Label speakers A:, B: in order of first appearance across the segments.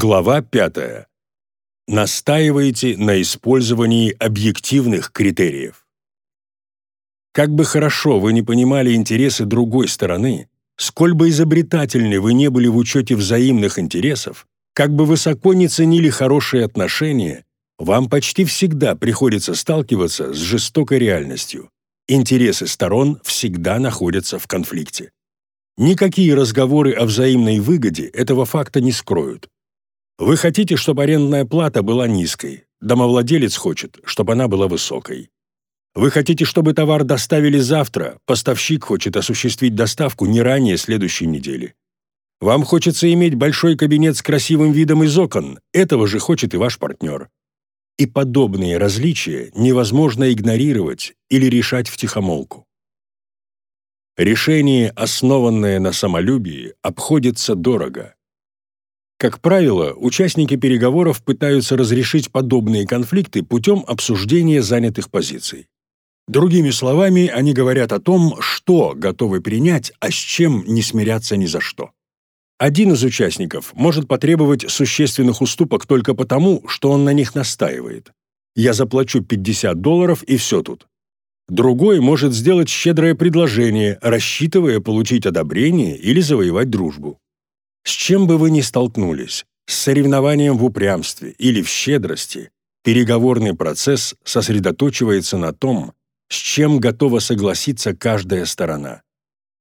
A: Глава 5. Настаивайте на использовании объективных критериев. Как бы хорошо вы не понимали интересы другой стороны, сколь бы изобретательны вы не были в учете взаимных интересов, как бы высоко не ценили хорошие отношения, вам почти всегда приходится сталкиваться с жестокой реальностью. Интересы сторон всегда находятся в конфликте. Никакие разговоры о взаимной выгоде этого факта не скроют. Вы хотите, чтобы арендная плата была низкой. Домовладелец хочет, чтобы она была высокой. Вы хотите, чтобы товар доставили завтра. Поставщик хочет осуществить доставку не ранее следующей недели. Вам хочется иметь большой кабинет с красивым видом из окон. Этого же хочет и ваш партнер. И подобные различия невозможно игнорировать или решать втихомолку. Решение, основанное на самолюбии, обходится дорого – как правило, участники переговоров пытаются разрешить подобные конфликты путем обсуждения занятых позиций. Другими словами, они говорят о том, что готовы принять, а с чем не смиряться ни за что. Один из участников может потребовать существенных уступок только потому, что он на них настаивает. «Я заплачу 50 долларов, и все тут». Другой может сделать щедрое предложение, рассчитывая получить одобрение или завоевать дружбу. С чем бы вы ни столкнулись, с соревнованием в упрямстве или в щедрости, переговорный процесс сосредоточивается на том, с чем готова согласиться каждая сторона.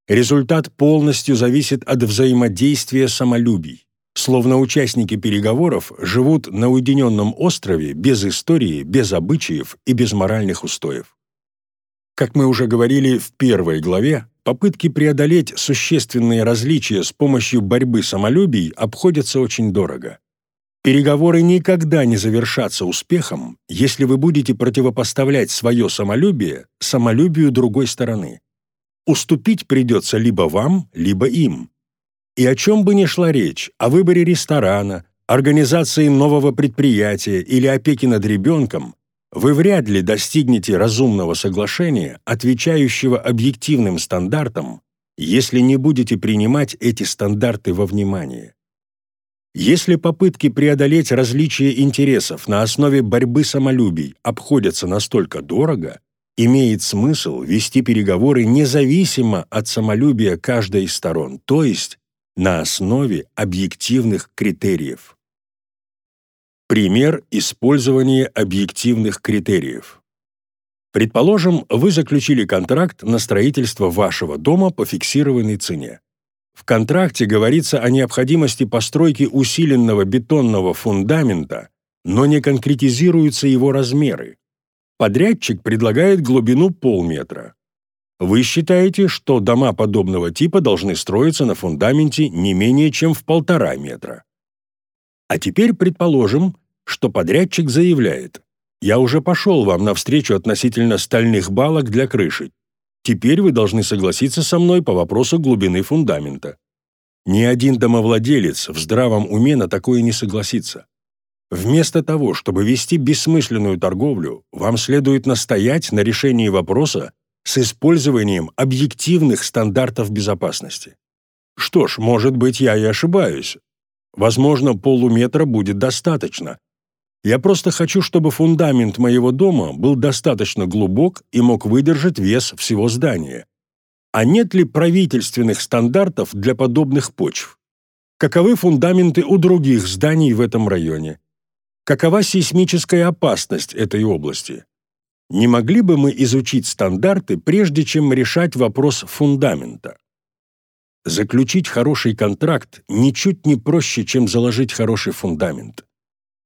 A: Результат полностью зависит от взаимодействия самолюбий, словно участники переговоров живут на уединенном острове без истории, без обычаев и без моральных устоев. Как мы уже говорили в первой главе, попытки преодолеть существенные различия с помощью борьбы самолюбий обходятся очень дорого. Переговоры никогда не завершатся успехом, если вы будете противопоставлять свое самолюбие самолюбию другой стороны. Уступить придется либо вам, либо им. И о чем бы ни шла речь, о выборе ресторана, организации нового предприятия или опеки над ребенком, вы вряд ли достигнете разумного соглашения, отвечающего объективным стандартам, если не будете принимать эти стандарты во внимание. Если попытки преодолеть различия интересов на основе борьбы самолюбий обходятся настолько дорого, имеет смысл вести переговоры независимо от самолюбия каждой из сторон, то есть на основе объективных критериев. Пример использования объективных критериев. Предположим, вы заключили контракт на строительство вашего дома по фиксированной цене. В контракте говорится о необходимости постройки усиленного бетонного фундамента, но не конкретизируются его размеры. Подрядчик предлагает глубину полметра. Вы считаете, что дома подобного типа должны строиться на фундаменте не менее чем в полтора метра. А теперь предположим, что подрядчик заявляет, «Я уже пошел вам навстречу относительно стальных балок для крыши. Теперь вы должны согласиться со мной по вопросу глубины фундамента». Ни один домовладелец в здравом уме на такое не согласится. Вместо того, чтобы вести бессмысленную торговлю, вам следует настоять на решении вопроса с использованием объективных стандартов безопасности. Что ж, может быть, я и ошибаюсь, Возможно, полуметра будет достаточно. Я просто хочу, чтобы фундамент моего дома был достаточно глубок и мог выдержать вес всего здания. А нет ли правительственных стандартов для подобных почв? Каковы фундаменты у других зданий в этом районе? Какова сейсмическая опасность этой области? Не могли бы мы изучить стандарты, прежде чем решать вопрос фундамента? Заключить хороший контракт ничуть не проще, чем заложить хороший фундамент.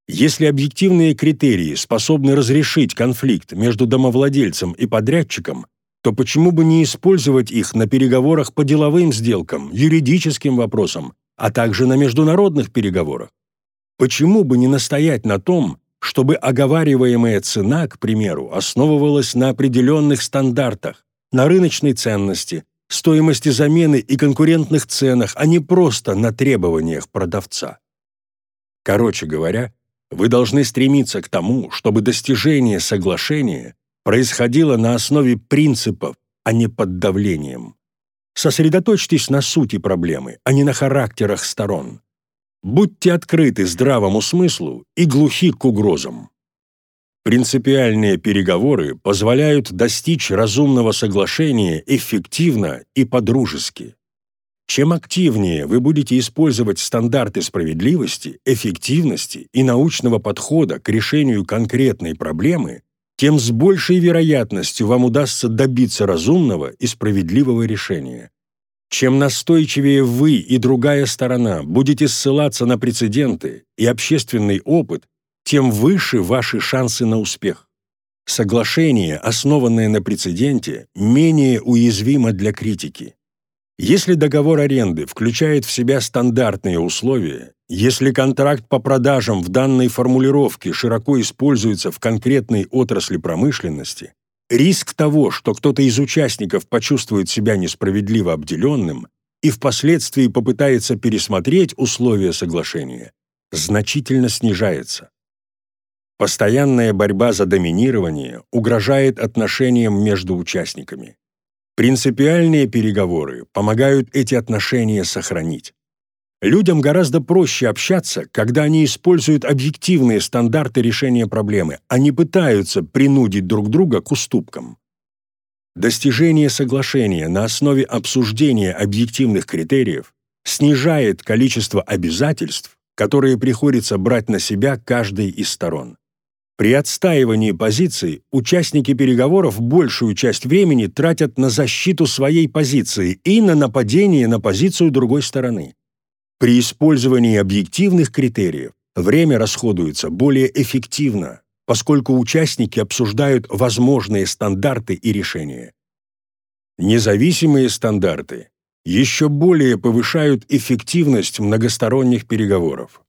A: Если объективные критерии способны разрешить конфликт между домовладельцем и подрядчиком, то почему бы не использовать их на переговорах по деловым сделкам, юридическим вопросам, а также на международных переговорах? Почему бы не настоять на том, чтобы оговариваемая цена, к примеру, основывалась на определенных стандартах, на рыночной ценности, стоимости замены и конкурентных ценах, а не просто на требованиях продавца. Короче говоря, вы должны стремиться к тому, чтобы достижение соглашения происходило на основе принципов, а не под давлением. Сосредоточьтесь на сути проблемы, а не на характерах сторон. Будьте открыты здравому смыслу и глухи к угрозам. Принципиальные переговоры позволяют достичь разумного соглашения эффективно и по-дружески. Чем активнее вы будете использовать стандарты справедливости, эффективности и научного подхода к решению конкретной проблемы, тем с большей вероятностью вам удастся добиться разумного и справедливого решения. Чем настойчивее вы и другая сторона будете ссылаться на прецеденты и общественный опыт, тем выше ваши шансы на успех. Соглашение, основанное на прецеденте, менее уязвимо для критики. Если договор аренды включает в себя стандартные условия, если контракт по продажам в данной формулировке широко используется в конкретной отрасли промышленности, риск того, что кто-то из участников почувствует себя несправедливо обделенным и впоследствии попытается пересмотреть условия соглашения, значительно снижается. Постоянная борьба за доминирование угрожает отношениям между участниками. Принципиальные переговоры помогают эти отношения сохранить. Людям гораздо проще общаться, когда они используют объективные стандарты решения проблемы, а не пытаются принудить друг друга к уступкам. Достижение соглашения на основе обсуждения объективных критериев снижает количество обязательств, которые приходится брать на себя каждой из сторон. При отстаивании позиций участники переговоров большую часть времени тратят на защиту своей позиции и на нападение на позицию другой стороны. При использовании объективных критериев время расходуется более эффективно, поскольку участники обсуждают возможные стандарты и решения. Независимые стандарты еще более повышают эффективность многосторонних переговоров.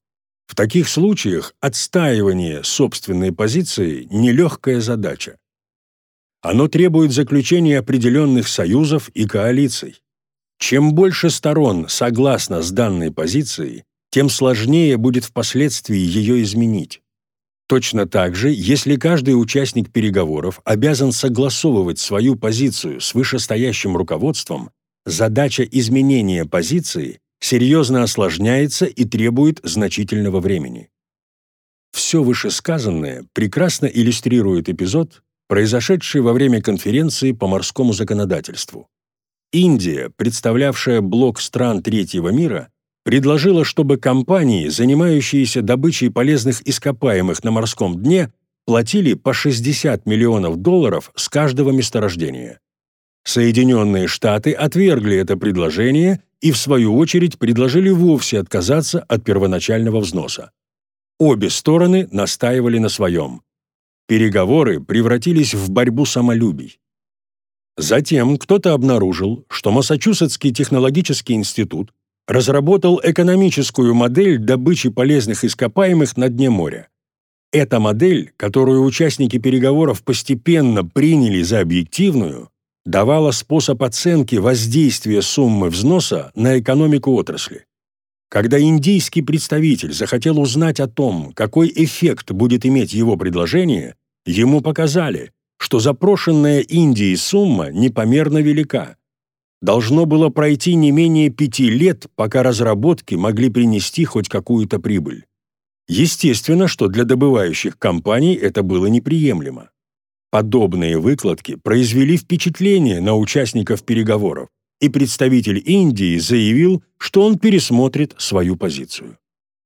A: В таких случаях отстаивание собственной позиции – нелегкая задача. Оно требует заключения определенных союзов и коалиций. Чем больше сторон согласно с данной позицией, тем сложнее будет впоследствии ее изменить. Точно так же, если каждый участник переговоров обязан согласовывать свою позицию с вышестоящим руководством, задача изменения позиции серьезно осложняется и требует значительного времени. Все вышесказанное прекрасно иллюстрирует эпизод, произошедший во время конференции по морскому законодательству. Индия, представлявшая блок стран третьего мира, предложила, чтобы компании, занимающиеся добычей полезных ископаемых на морском дне, платили по 60 миллионов долларов с каждого месторождения. Соединенные Штаты отвергли это предложение и, в свою очередь, предложили вовсе отказаться от первоначального взноса. Обе стороны настаивали на своем. Переговоры превратились в борьбу самолюбий. Затем кто-то обнаружил, что Массачусетский технологический институт разработал экономическую модель добычи полезных ископаемых на дне моря. Эта модель, которую участники переговоров постепенно приняли за объективную, давала способ оценки воздействия суммы взноса на экономику отрасли. Когда индийский представитель захотел узнать о том, какой эффект будет иметь его предложение, ему показали, что запрошенная Индией сумма непомерно велика. Должно было пройти не менее пяти лет, пока разработки могли принести хоть какую-то прибыль. Естественно, что для добывающих компаний это было неприемлемо. Подобные выкладки произвели впечатление на участников переговоров, и представитель Индии заявил, что он пересмотрит свою позицию.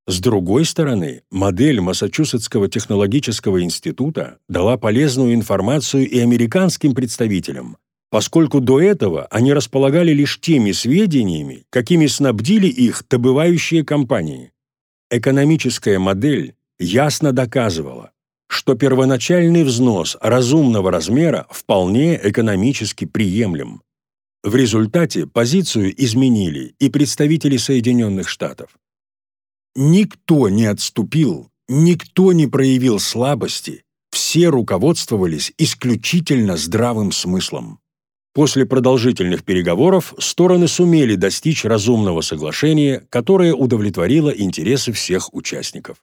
A: С другой стороны, модель Массачусетского технологического института дала полезную информацию и американским представителям, поскольку до этого они располагали лишь теми сведениями, какими снабдили их добывающие компании. Экономическая модель ясно доказывала, что первоначальный взнос разумного размера вполне экономически приемлем. В результате позицию изменили и представители Соединенных Штатов. Никто не отступил, никто не проявил слабости, все руководствовались исключительно здравым смыслом. После продолжительных переговоров стороны сумели достичь разумного соглашения, которое удовлетворило интересы всех участников.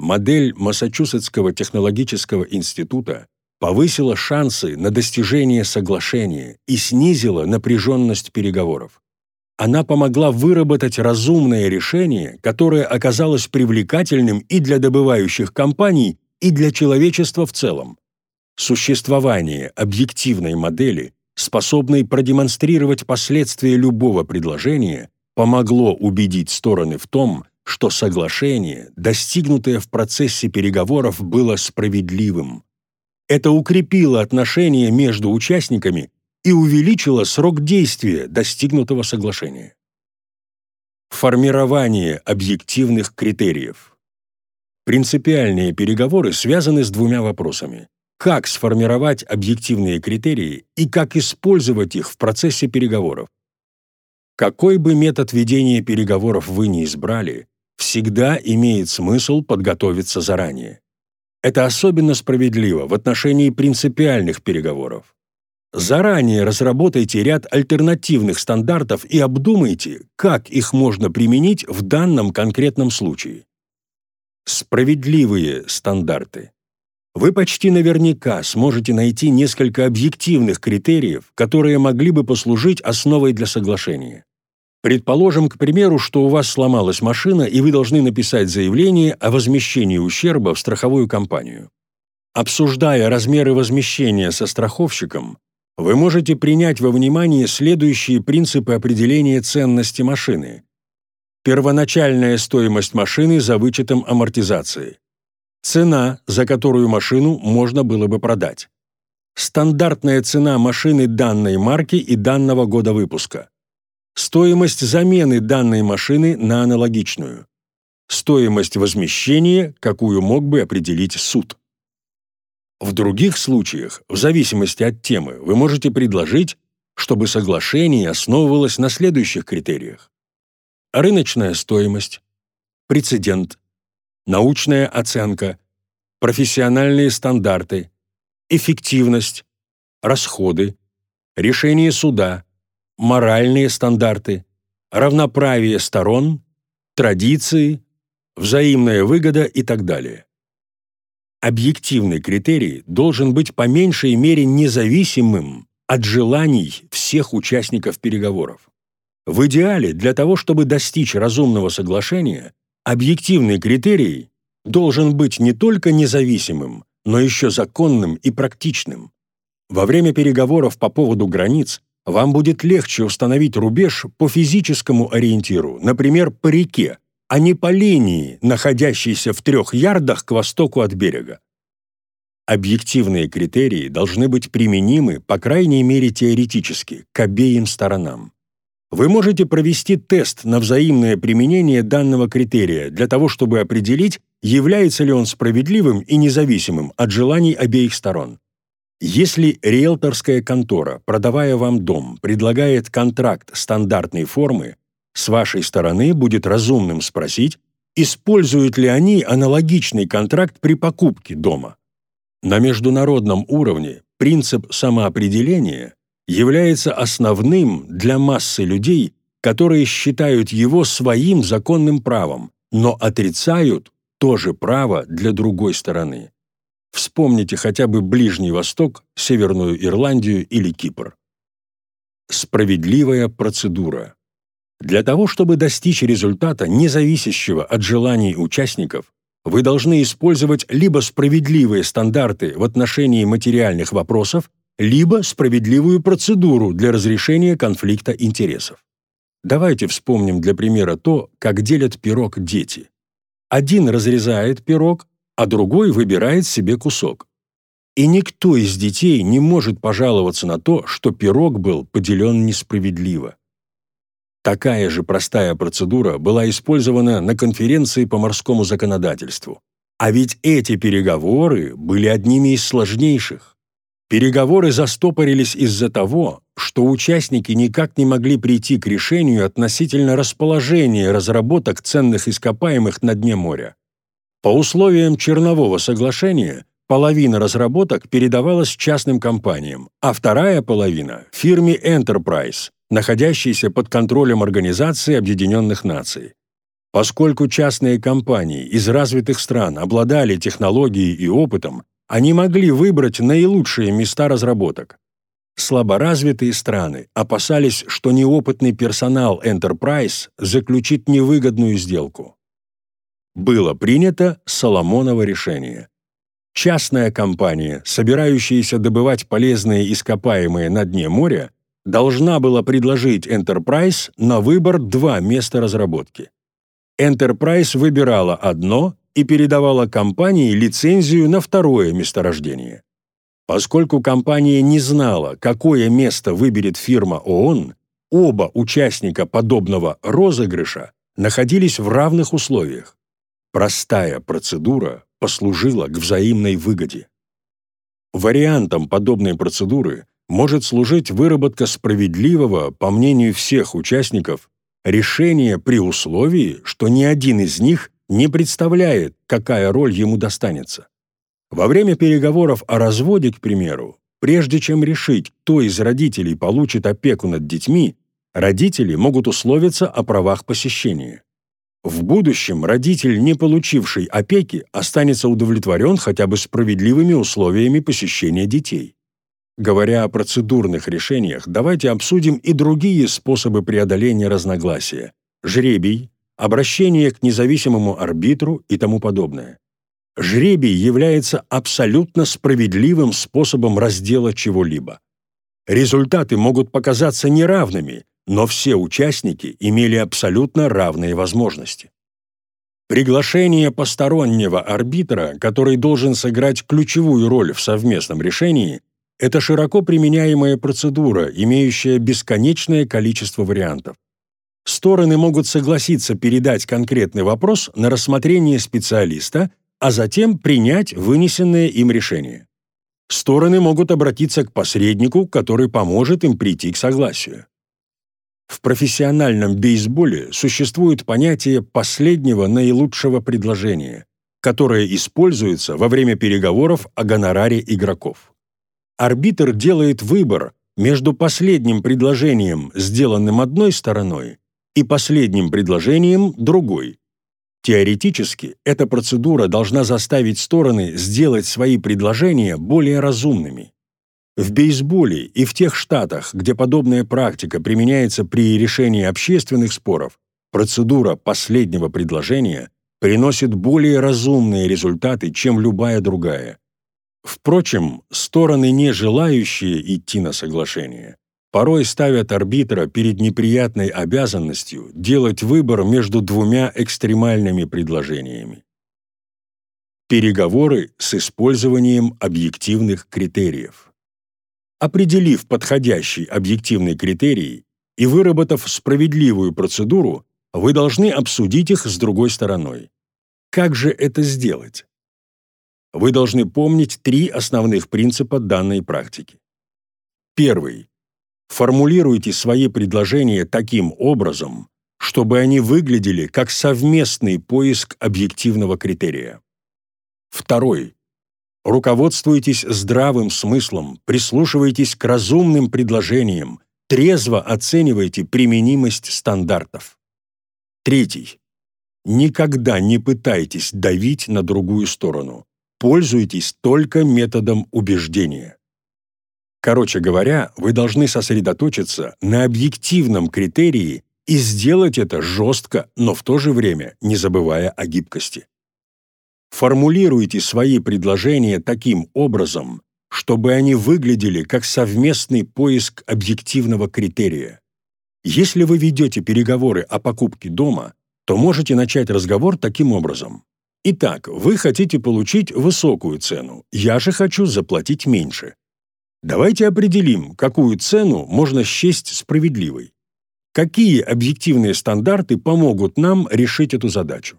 A: Модель Массачусетского технологического института повысила шансы на достижение соглашения и снизила напряженность переговоров. она помогла выработать разумное решение, которое оказалось привлекательным и для добывающих компаний, и для человечества в целом. Существование объективной модели, способной продемонстрировать последствия любого предложения, помогло убедить стороны в том, что соглашение, достигнутое в процессе переговоров, было справедливым. Это укрепило отношения между участниками и увеличило срок действия достигнутого соглашения. Формирование объективных критериев. Принципиальные переговоры связаны с двумя вопросами. Как сформировать объективные критерии и как использовать их в процессе переговоров. Какой бы метод ведения переговоров вы ни избрали, всегда имеет смысл подготовиться заранее. Это особенно справедливо в отношении принципиальных переговоров. Заранее разработайте ряд альтернативных стандартов и обдумайте, как их можно применить в данном конкретном случае. Справедливые стандарты. Вы почти наверняка сможете найти несколько объективных критериев, которые могли бы послужить основой для соглашения. Предположим, к примеру, что у вас сломалась машина, и вы должны написать заявление о возмещении ущерба в страховую компанию. Обсуждая размеры возмещения со страховщиком, вы можете принять во внимание следующие принципы определения ценности машины. Первоначальная стоимость машины за вычетом амортизации. Цена, за которую машину можно было бы продать. Стандартная цена машины данной марки и данного года выпуска. Стоимость замены данной машины на аналогичную. Стоимость возмещения, какую мог бы определить суд. В других случаях, в зависимости от темы, вы можете предложить, чтобы соглашение основывалось на следующих критериях. Рыночная стоимость, прецедент, научная оценка, профессиональные стандарты, эффективность, расходы, решение суда, моральные стандарты, равноправие сторон, традиции, взаимная выгода и так далее. Объективный критерий должен быть по меньшей мере независимым от желаний всех участников переговоров. В идеале, для того, чтобы достичь разумного соглашения, объективный критерий должен быть не только независимым, но еще законным и практичным. Во время переговоров по поводу границ вам будет легче установить рубеж по физическому ориентиру, например, по реке, а не по линии, находящейся в трех ярдах к востоку от берега. Объективные критерии должны быть применимы, по крайней мере теоретически, к обеим сторонам. Вы можете провести тест на взаимное применение данного критерия для того, чтобы определить, является ли он справедливым и независимым от желаний обеих сторон. Если риэлторская контора, продавая вам дом, предлагает контракт стандартной формы, с вашей стороны будет разумным спросить, используют ли они аналогичный контракт при покупке дома. На международном уровне принцип самоопределения является основным для массы людей, которые считают его своим законным правом, но отрицают то же право для другой стороны. Вспомните хотя бы Ближний Восток, Северную Ирландию или Кипр. Справедливая процедура. Для того, чтобы достичь результата, не зависящего от желаний участников, вы должны использовать либо справедливые стандарты в отношении материальных вопросов, либо справедливую процедуру для разрешения конфликта интересов. Давайте вспомним для примера то, как делят пирог дети. Один разрезает пирог, а другой выбирает себе кусок. И никто из детей не может пожаловаться на то, что пирог был поделен несправедливо. Такая же простая процедура была использована на конференции по морскому законодательству. А ведь эти переговоры были одними из сложнейших. Переговоры застопорились из-за того, что участники никак не могли прийти к решению относительно расположения разработок ценных ископаемых на дне моря. По условиям Чернового соглашения половина разработок передавалась частным компаниям, а вторая половина – фирме Enterprise, находящейся под контролем Организации Объединенных Наций. Поскольку частные компании из развитых стран обладали технологией и опытом, они могли выбрать наилучшие места разработок. слаборазвитые страны опасались, что неопытный персонал Enterprise заключит невыгодную сделку. Было принято Соломоново решение. Частная компания, собирающаяся добывать полезные ископаемые на дне моря, должна была предложить Enterprise на выбор два места разработки. Enterprise выбирала одно и передавала компании лицензию на второе месторождение. Поскольку компания не знала, какое место выберет фирма ООН, оба участника подобного розыгрыша находились в равных условиях. Простая процедура послужила к взаимной выгоде. Вариантом подобной процедуры может служить выработка справедливого, по мнению всех участников, решения при условии, что ни один из них не представляет, какая роль ему достанется. Во время переговоров о разводе, к примеру, прежде чем решить, кто из родителей получит опеку над детьми, родители могут условиться о правах посещения. В будущем родитель, не получивший опеки, останется удовлетворен хотя бы справедливыми условиями посещения детей. Говоря о процедурных решениях, давайте обсудим и другие способы преодоления разногласия – жребий, обращение к независимому арбитру и тому подобное. Жребий является абсолютно справедливым способом раздела чего-либо. Результаты могут показаться неравными, но все участники имели абсолютно равные возможности. Приглашение постороннего арбитра, который должен сыграть ключевую роль в совместном решении, это широко применяемая процедура, имеющая бесконечное количество вариантов. Стороны могут согласиться передать конкретный вопрос на рассмотрение специалиста, а затем принять вынесенное им решение. Стороны могут обратиться к посреднику, который поможет им прийти к согласию. В профессиональном бейсболе существует понятие последнего наилучшего предложения, которое используется во время переговоров о гонораре игроков. Арбитр делает выбор между последним предложением, сделанным одной стороной, и последним предложением другой. Теоретически, эта процедура должна заставить стороны сделать свои предложения более разумными. В бейсболе и в тех штатах, где подобная практика применяется при решении общественных споров, процедура последнего предложения приносит более разумные результаты, чем любая другая. Впрочем, стороны, не желающие идти на соглашение, порой ставят арбитра перед неприятной обязанностью делать выбор между двумя экстремальными предложениями. Переговоры с использованием объективных критериев. Определив подходящий объективный критерий и выработав справедливую процедуру, вы должны обсудить их с другой стороной. Как же это сделать? Вы должны помнить три основных принципа данной практики. Первый. Формулируйте свои предложения таким образом, чтобы они выглядели как совместный поиск объективного критерия. Второй. Руководствуйтесь здравым смыслом, прислушивайтесь к разумным предложениям, трезво оценивайте применимость стандартов. Третий. Никогда не пытайтесь давить на другую сторону. Пользуйтесь только методом убеждения. Короче говоря, вы должны сосредоточиться на объективном критерии и сделать это жестко, но в то же время не забывая о гибкости. Формулируйте свои предложения таким образом, чтобы они выглядели как совместный поиск объективного критерия. Если вы ведете переговоры о покупке дома, то можете начать разговор таким образом. Итак, вы хотите получить высокую цену, я же хочу заплатить меньше. Давайте определим, какую цену можно счесть справедливой. Какие объективные стандарты помогут нам решить эту задачу?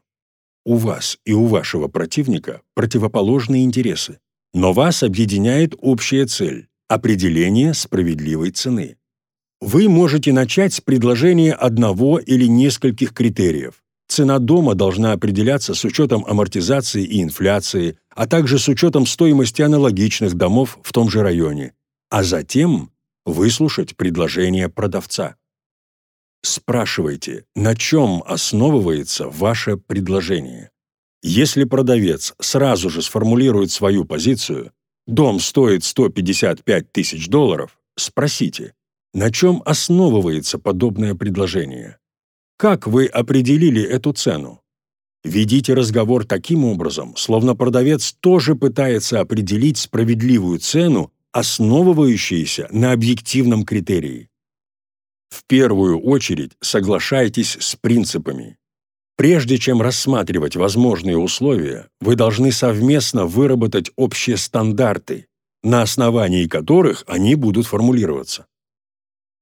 A: У вас и у вашего противника противоположные интересы, но вас объединяет общая цель – определение справедливой цены. Вы можете начать с предложения одного или нескольких критериев. Цена дома должна определяться с учетом амортизации и инфляции, а также с учетом стоимости аналогичных домов в том же районе, а затем выслушать предложение продавца. Спрашивайте, на чем основывается ваше предложение. Если продавец сразу же сформулирует свою позицию, дом стоит 155 тысяч долларов, спросите, на чем основывается подобное предложение? Как вы определили эту цену? Ведите разговор таким образом, словно продавец тоже пытается определить справедливую цену, основывающуюся на объективном критерии. В первую очередь соглашайтесь с принципами. Прежде чем рассматривать возможные условия, вы должны совместно выработать общие стандарты, на основании которых они будут формулироваться.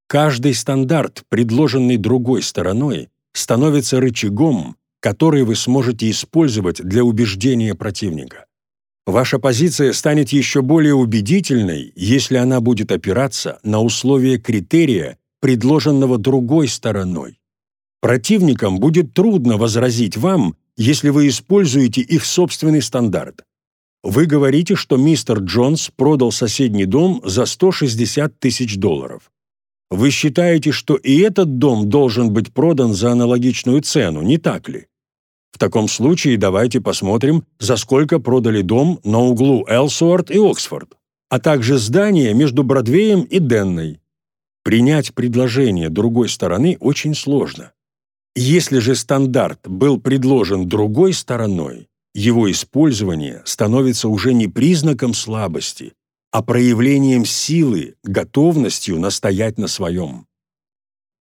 A: Каждый стандарт, предложенный другой стороной, становится рычагом, который вы сможете использовать для убеждения противника. Ваша позиция станет еще более убедительной, если она будет опираться на условия критерия, предложенного другой стороной. Противникам будет трудно возразить вам, если вы используете их собственный стандарт. Вы говорите, что мистер Джонс продал соседний дом за 160 тысяч долларов. Вы считаете, что и этот дом должен быть продан за аналогичную цену, не так ли? В таком случае давайте посмотрим, за сколько продали дом на углу Элсуарт и Оксфорд, а также здание между Бродвеем и Денной. Принять предложение другой стороны очень сложно. Если же стандарт был предложен другой стороной, его использование становится уже не признаком слабости, а проявлением силы, готовностью настоять на своем.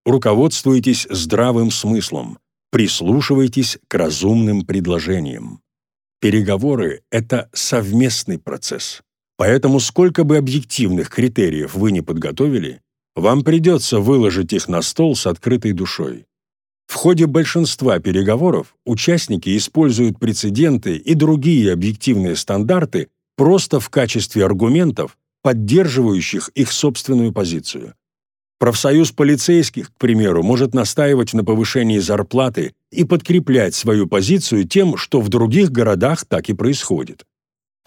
A: Руководствуйтесь здравым смыслом, прислушивайтесь к разумным предложениям. Переговоры — это совместный процесс. Поэтому сколько бы объективных критериев вы не подготовили, вам придется выложить их на стол с открытой душой. В ходе большинства переговоров участники используют прецеденты и другие объективные стандарты просто в качестве аргументов, поддерживающих их собственную позицию. Профсоюз полицейских, к примеру, может настаивать на повышении зарплаты и подкреплять свою позицию тем, что в других городах так и происходит.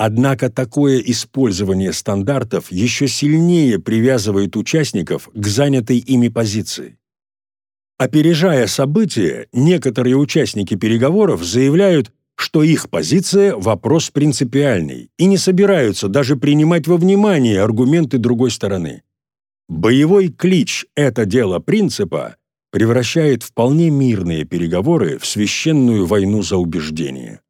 A: Однако такое использование стандартов еще сильнее привязывает участников к занятой ими позиции. Опережая события, некоторые участники переговоров заявляют, что их позиция – вопрос принципиальный и не собираются даже принимать во внимание аргументы другой стороны. Боевой клич «это дело принципа» превращает вполне мирные переговоры в священную войну за убеждение.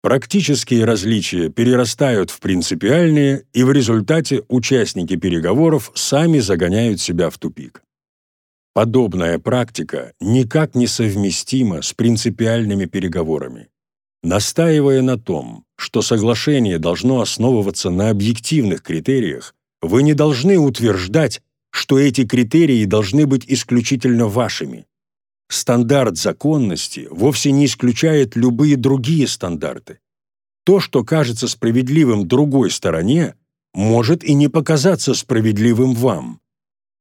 A: Практические различия перерастают в принципиальные, и в результате участники переговоров сами загоняют себя в тупик. Подобная практика никак не совместима с принципиальными переговорами. Настаивая на том, что соглашение должно основываться на объективных критериях, вы не должны утверждать, что эти критерии должны быть исключительно вашими. Стандарт законности вовсе не исключает любые другие стандарты. То, что кажется справедливым другой стороне, может и не показаться справедливым вам.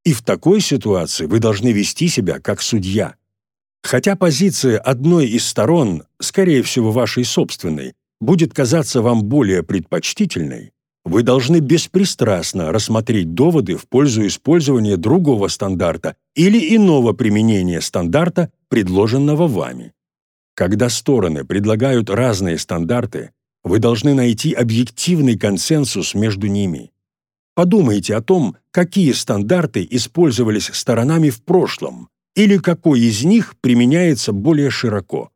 A: И в такой ситуации вы должны вести себя как судья. Хотя позиция одной из сторон, скорее всего вашей собственной, будет казаться вам более предпочтительной, вы должны беспристрастно рассмотреть доводы в пользу использования другого стандарта или иного применения стандарта, предложенного вами. Когда стороны предлагают разные стандарты, вы должны найти объективный консенсус между ними. Подумайте о том, какие стандарты использовались сторонами в прошлом, или какой из них применяется более широко.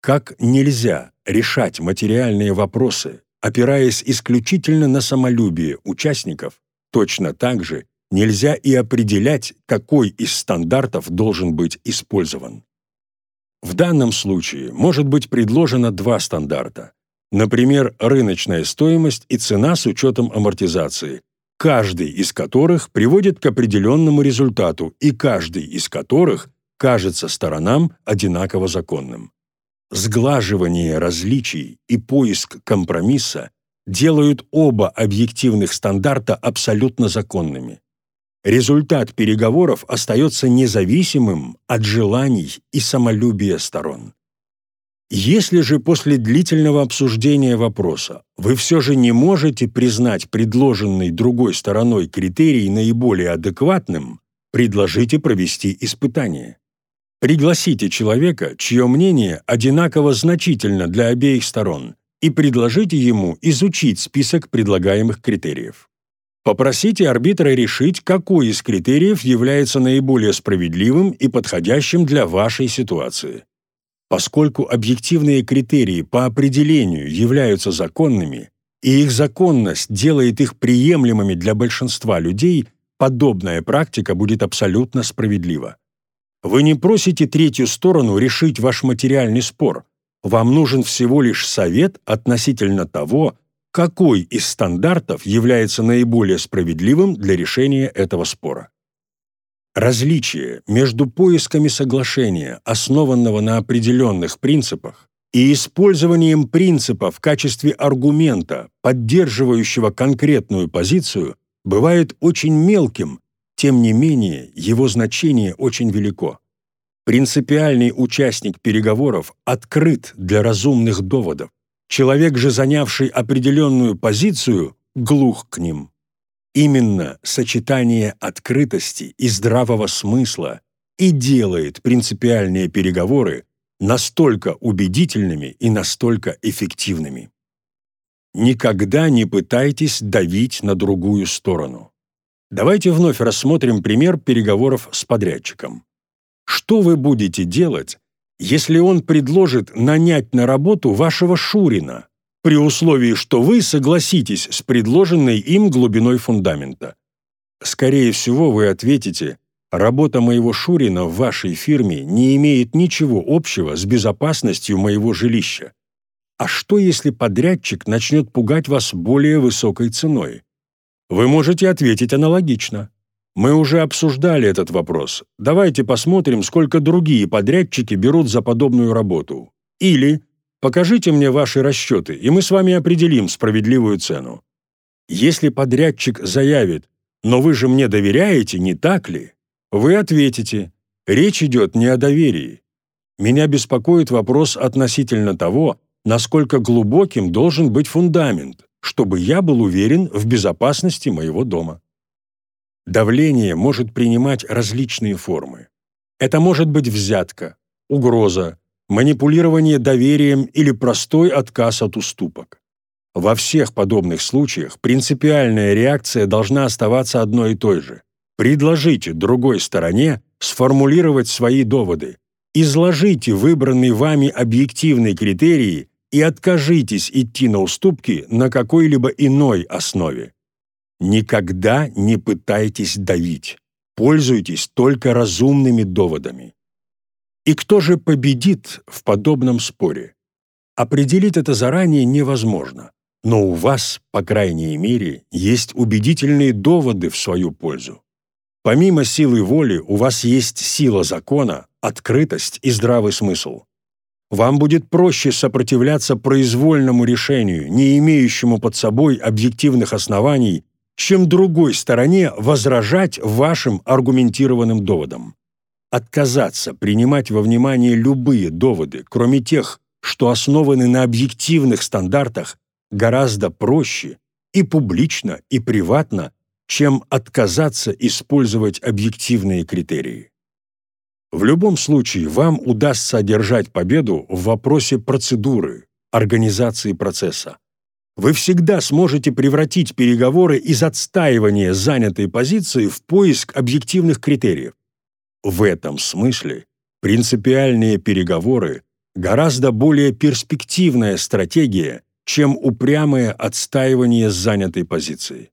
A: Как нельзя решать материальные вопросы, опираясь исключительно на самолюбие участников, точно так же нельзя и определять, какой из стандартов должен быть использован. В данном случае может быть предложено два стандарта. Например, рыночная стоимость и цена с учетом амортизации, каждый из которых приводит к определенному результату и каждый из которых кажется сторонам одинаково законным. Сглаживание различий и поиск компромисса делают оба объективных стандарта абсолютно законными. Результат переговоров остается независимым от желаний и самолюбия сторон. Если же после длительного обсуждения вопроса вы все же не можете признать предложенный другой стороной критерий наиболее адекватным, предложите провести испытание. Пригласите человека, чье мнение одинаково значительно для обеих сторон, и предложите ему изучить список предлагаемых критериев. Попросите арбитра решить, какой из критериев является наиболее справедливым и подходящим для вашей ситуации. Поскольку объективные критерии по определению являются законными, и их законность делает их приемлемыми для большинства людей, подобная практика будет абсолютно справедлива. Вы не просите третью сторону решить ваш материальный спор. Вам нужен всего лишь совет относительно того, какой из стандартов является наиболее справедливым для решения этого спора. Различие между поисками соглашения, основанного на определенных принципах, и использованием принципа в качестве аргумента, поддерживающего конкретную позицию, бывает очень мелким, тем не менее его значение очень велико. Принципиальный участник переговоров открыт для разумных доводов, Человек же, занявший определенную позицию, глух к ним. Именно сочетание открытости и здравого смысла и делает принципиальные переговоры настолько убедительными и настолько эффективными. Никогда не пытайтесь давить на другую сторону. Давайте вновь рассмотрим пример переговоров с подрядчиком. Что вы будете делать, если он предложит нанять на работу вашего Шурина, при условии, что вы согласитесь с предложенной им глубиной фундамента. Скорее всего, вы ответите, работа моего Шурина в вашей фирме не имеет ничего общего с безопасностью моего жилища. А что, если подрядчик начнет пугать вас более высокой ценой? Вы можете ответить аналогично. Мы уже обсуждали этот вопрос. Давайте посмотрим, сколько другие подрядчики берут за подобную работу. Или покажите мне ваши расчеты, и мы с вами определим справедливую цену. Если подрядчик заявит, но вы же мне доверяете, не так ли? Вы ответите, речь идет не о доверии. Меня беспокоит вопрос относительно того, насколько глубоким должен быть фундамент, чтобы я был уверен в безопасности моего дома. Давление может принимать различные формы. Это может быть взятка, угроза, манипулирование доверием или простой отказ от уступок. Во всех подобных случаях принципиальная реакция должна оставаться одной и той же. Предложите другой стороне сформулировать свои доводы, изложите выбранные вами объективные критерии и откажитесь идти на уступки на какой-либо иной основе. Никогда не пытайтесь давить. Пользуйтесь только разумными доводами. И кто же победит в подобном споре? Определить это заранее невозможно, но у вас, по крайней мере, есть убедительные доводы в свою пользу. Помимо силы воли у вас есть сила закона, открытость и здравый смысл. Вам будет проще сопротивляться произвольному решению, не имеющему под собой объективных оснований чем другой стороне возражать вашим аргументированным доводам. Отказаться принимать во внимание любые доводы, кроме тех, что основаны на объективных стандартах, гораздо проще и публично, и приватно, чем отказаться использовать объективные критерии. В любом случае вам удастся одержать победу в вопросе процедуры, организации процесса, вы всегда сможете превратить переговоры из отстаивания занятой позиции в поиск объективных критериев. В этом смысле принципиальные переговоры гораздо более перспективная стратегия, чем упрямое отстаивание занятой позиции.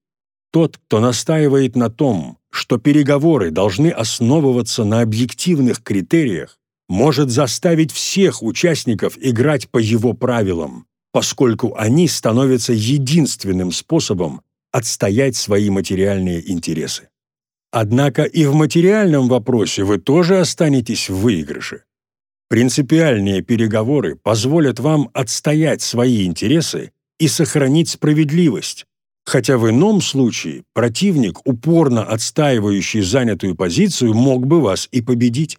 A: Тот, кто настаивает на том, что переговоры должны основываться на объективных критериях, может заставить всех участников играть по его правилам, поскольку они становятся единственным способом отстоять свои материальные интересы. Однако и в материальном вопросе вы тоже останетесь в выигрыше. Принципиальные переговоры позволят вам отстоять свои интересы и сохранить справедливость, хотя в ином случае противник, упорно отстаивающий занятую позицию, мог бы вас и победить.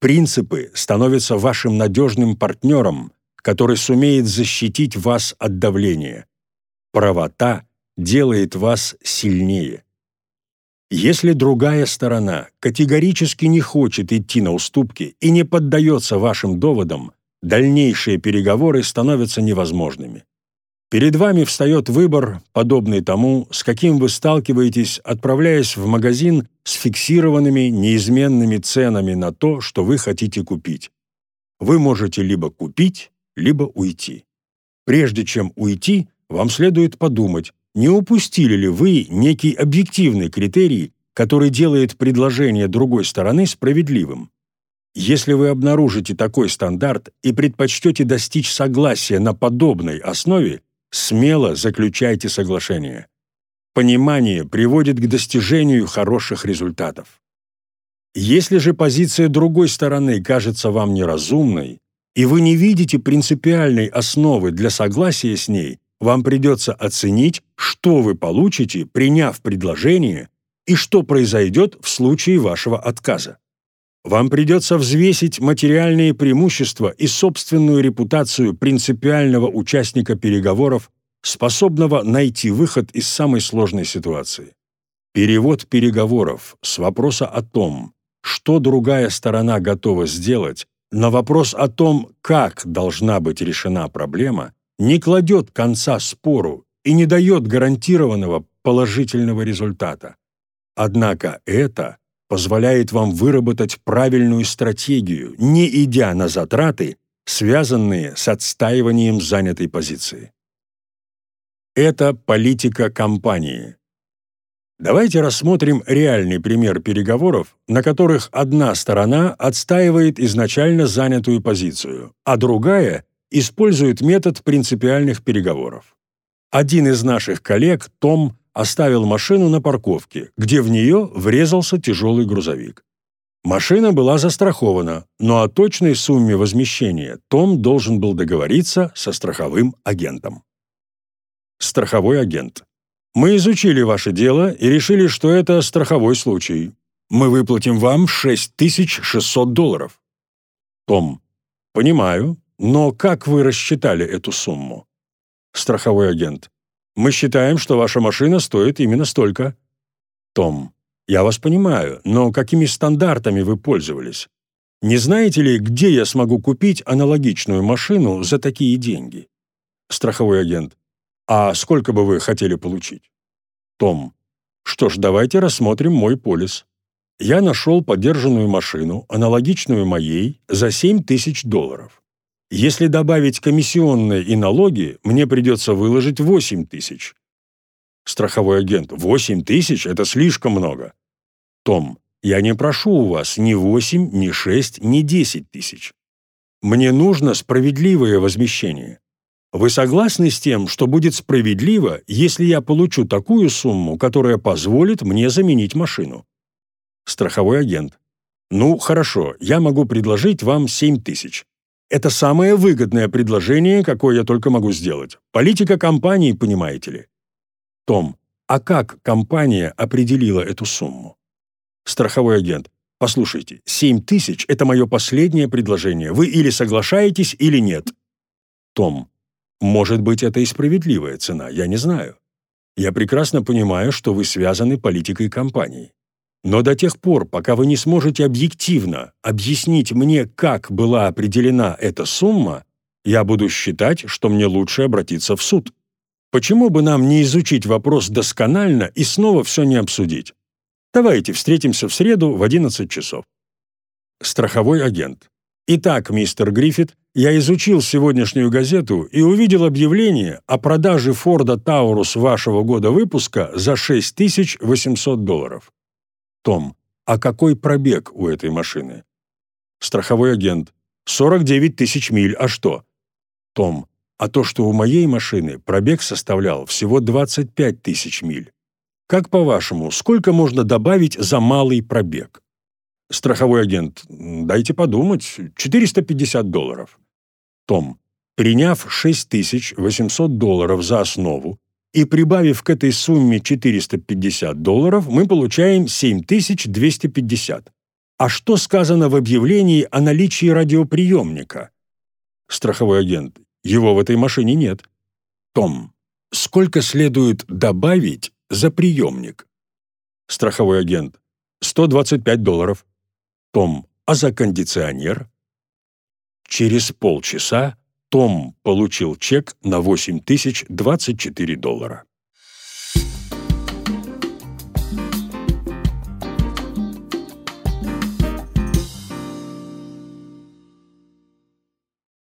A: Принципы становятся вашим надежным партнером, который сумеет защитить вас от давления. Правота делает вас сильнее. Если другая сторона категорически не хочет идти на уступки и не поддается вашим доводам, дальнейшие переговоры становятся невозможными. Перед вами встает выбор, подобный тому, с каким вы сталкиваетесь, отправляясь в магазин с фиксированными неизменными ценами на то, что вы хотите купить. Вы можете либо купить, либо уйти. Прежде чем уйти, вам следует подумать, не упустили ли вы некий объективный критерий, который делает предложение другой стороны справедливым. Если вы обнаружите такой стандарт и предпочтете достичь согласия на подобной основе, смело заключайте соглашение. Понимание приводит к достижению хороших результатов. Если же позиция другой стороны кажется вам неразумной, и вы не видите принципиальной основы для согласия с ней, вам придется оценить, что вы получите, приняв предложение, и что произойдет в случае вашего отказа. Вам придется взвесить материальные преимущества и собственную репутацию принципиального участника переговоров, способного найти выход из самой сложной ситуации. Перевод переговоров с вопроса о том, что другая сторона готова сделать, на вопрос о том, как должна быть решена проблема, не кладет конца спору и не дает гарантированного положительного результата. Однако это позволяет вам выработать правильную стратегию, не идя на затраты, связанные с отстаиванием занятой позиции. Это политика компании. Давайте рассмотрим реальный пример переговоров, на которых одна сторона отстаивает изначально занятую позицию, а другая использует метод принципиальных переговоров. Один из наших коллег, Том, оставил машину на парковке, где в нее врезался тяжелый грузовик. Машина была застрахована, но о точной сумме возмещения Том должен был договориться со страховым агентом. Страховой агент. Мы изучили ваше дело и решили, что это страховой случай. Мы выплатим вам 6600 долларов. Том. Понимаю, но как вы рассчитали эту сумму? Страховой агент. Мы считаем, что ваша машина стоит именно столько. Том. Я вас понимаю, но какими стандартами вы пользовались? Не знаете ли, где я смогу купить аналогичную машину за такие деньги? Страховой агент. А сколько бы вы хотели получить? Том. Что ж, давайте рассмотрим мой полис. Я нашел подержанную машину, аналогичную моей, за 7 тысяч долларов. Если добавить комиссионные и налоги, мне придется выложить 8 тысяч. Страховой агент. 8 тысяч – это слишком много. Том, я не прошу у вас ни 8, ни 6, ни 10 тысяч. Мне нужно справедливое возмещение. Вы согласны с тем, что будет справедливо, если я получу такую сумму, которая позволит мне заменить машину? Страховой агент. Ну, хорошо, я могу предложить вам 7 тысяч. Это самое выгодное предложение, какое я только могу сделать. Политика компании, понимаете ли. Том, а как компания определила эту сумму? Страховой агент. Послушайте, 7 тысяч – это мое последнее предложение. Вы или соглашаетесь, или нет. Том. Может быть, это и справедливая цена, я не знаю. Я прекрасно понимаю, что вы связаны политикой компании. Но до тех пор, пока вы не сможете объективно объяснить мне, как была определена эта сумма, я буду считать, что мне лучше обратиться в суд. Почему бы нам не изучить вопрос досконально и снова все не обсудить? Давайте встретимся в среду в 11 часов. Страховой агент. Итак, мистер Гриффит, я изучил сегодняшнюю газету и увидел объявление о продаже Форда Таурус вашего года выпуска за 6800 долларов. Том, а какой пробег у этой машины? Страховой агент. 49 тысяч миль, а что? Том, а то, что у моей машины пробег составлял всего 25 тысяч миль. Как по-вашему, сколько можно добавить за малый пробег? Страховой агент. Дайте подумать. 450 долларов. Том, приняв 6800 долларов за основу, и прибавив к этой сумме 450 долларов, мы получаем 7250. А что сказано в объявлении о наличии радиоприемника? Страховой агент. Его в этой машине нет. Том. Сколько следует добавить за приемник? Страховой агент. 125 долларов. Том. А за кондиционер? Через полчаса том получил чек на 8024 доллара.